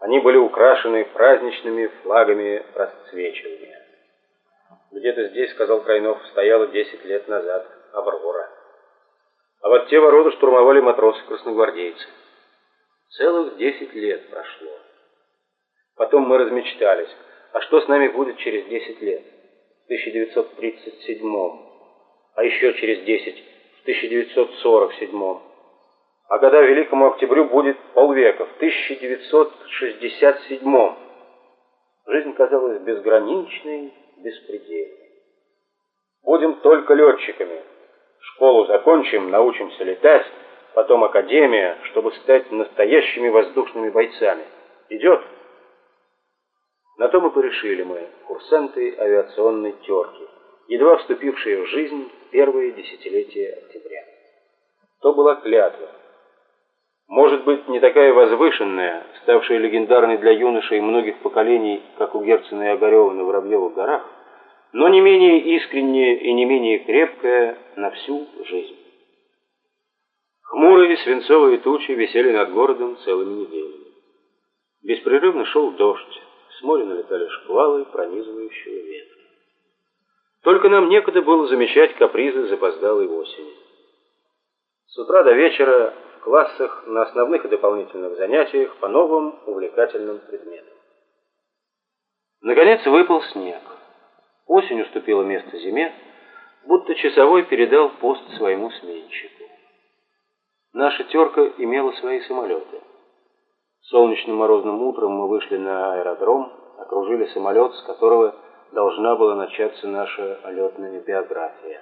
Они были украшены праздничными флагами расцвечивания. Где-то здесь, сказал Крайнов, стояла десять лет назад Аврора. А вот те ворота штурмовали матросы-красногвардейцы. Целых десять лет прошло. Потом мы размечтались, а что с нами будет через десять лет? В 1937 а еще через десять, в 1947 а года Великому Октябрю будет полвека, в 1967 Жизнь казалась безграничной, беспредельной. Будем только летчиками. Школу закончим, научимся летать, потом академия, чтобы стать настоящими воздушными бойцами. Идет? На то мы порешили мы, курсанты авиационной терки, едва вступившие в жизнь первые десятилетия октября. То была клятва. Может быть, не такая возвышенная, ставшая легендарной для юношей многих поколений, как у Герцена и Огарева на Воробьевых горах, но не менее искренняя и не менее крепкая на всю жизнь. Хмурые свинцовые тучи висели над городом целыми неделями. Беспрерывно шел дождь, с моря налетали шквалы пронизывающего ветра. Только нам некогда было замечать капризы запоздалой осени. С утра до вечера классах на основных и дополнительных занятиях по новым увлекательным предметам. Наконец выпал снег. Осень уступила место зиме, будто часовой передал пост своему сменщику. Наша терка имела свои самолеты. Солнечным морозным утром мы вышли на аэродром, окружили самолет, с которого должна была начаться наша летная биография.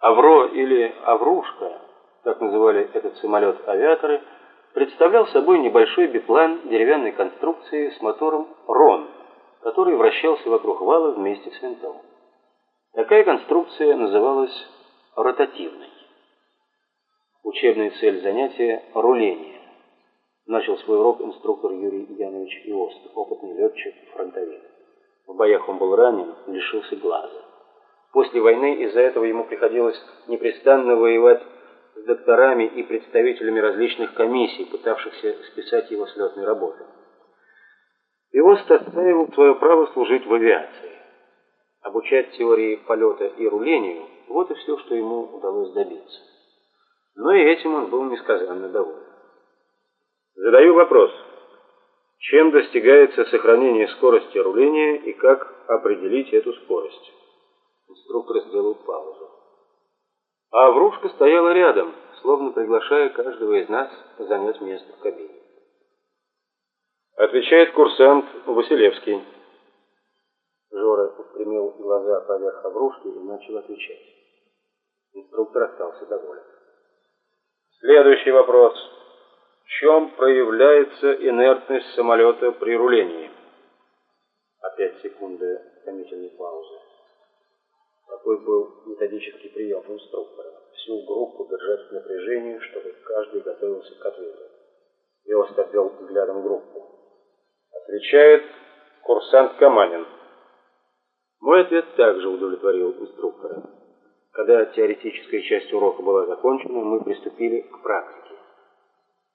Авро или Аврушка, как называли этот самолет авиаторы, представлял собой небольшой биплан деревянной конструкции с мотором «Рон», который вращался вокруг вала вместе с винтом. Такая конструкция называлась ротативной. Учебная цель занятия – руление. Начал свой урок инструктор Юрий Янович Иост, опытный летчик, фронтовик. В боях он был ранен, лишился глаза. После войны из-за этого ему приходилось непрестанно воевать с докторами и представителями различных комиссий, пытавшихся списать его с летной работы. Иост отстаивал свое право служить в авиации. Обучать теории полета и рулению – вот и все, что ему удалось добиться. Но и этим он был несказанно доволен. Задаю вопрос. Чем достигается сохранение скорости руления и как определить эту скорость? Инструктор сделал паузу. А Врушка стояла рядом, словно приглашая каждого из нас занять место в кабине. Отвечает курсант Василевский. Жора устремил глаза поверх обрушки и начал отвечать. Инструктор остался доволен. Следующий вопрос. В чем проявляется инертность самолета при рулении? Опять секунды томительной. Такой был методический прием инструктора. Всю группу держать в напряжении, чтобы каждый готовился к ответу. Иост обвел взглядом группу. Отвечает курсант Каманин. Мой ответ также удовлетворил инструктора. Когда теоретическая часть урока была закончена, мы приступили к практике.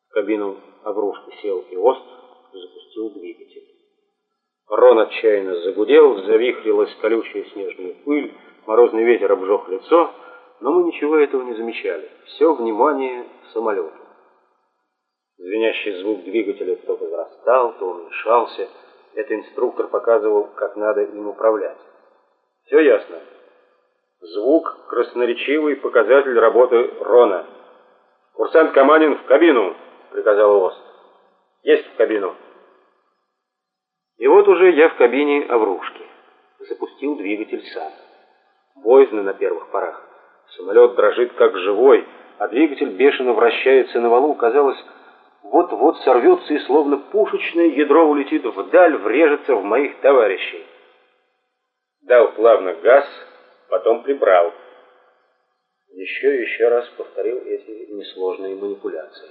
В кабину Аврушки сел Иост, запустил двигатель. Рон отчаянно загудел, завихрилась колючая снежная пыль, морозный ветер обжег лицо, но мы ничего этого не замечали. Все внимание самолету. Звенящий звук двигателя то возрастал, то уменьшался. Это инструктор показывал, как надо им управлять. Все ясно. Звук – красноречивый показатель работы Рона. «Курсант Каманин в кабину!» – приказал Ост. «Есть в кабину!» И вот уже я в кабине Аврушки. Запустил двигатель сам. Боязно на первых порах. Самолет дрожит как живой, а двигатель бешено вращается на валу. Казалось, вот-вот сорвется и словно пушечное ядро улетит вдаль, врежется в моих товарищей. Дал плавно газ, потом прибрал. Еще и еще раз повторил эти несложные манипуляции.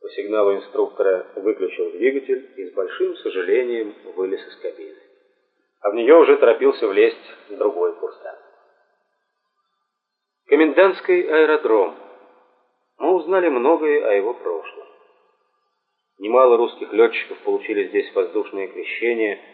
По сигналу инструктора выключил двигатель и с большим сожалением вылез из кабины. А в нее уже торопился влезть другой курсант. Комендантский аэродром. Мы узнали многое о его прошлом. Немало русских летчиков получили здесь воздушное крещение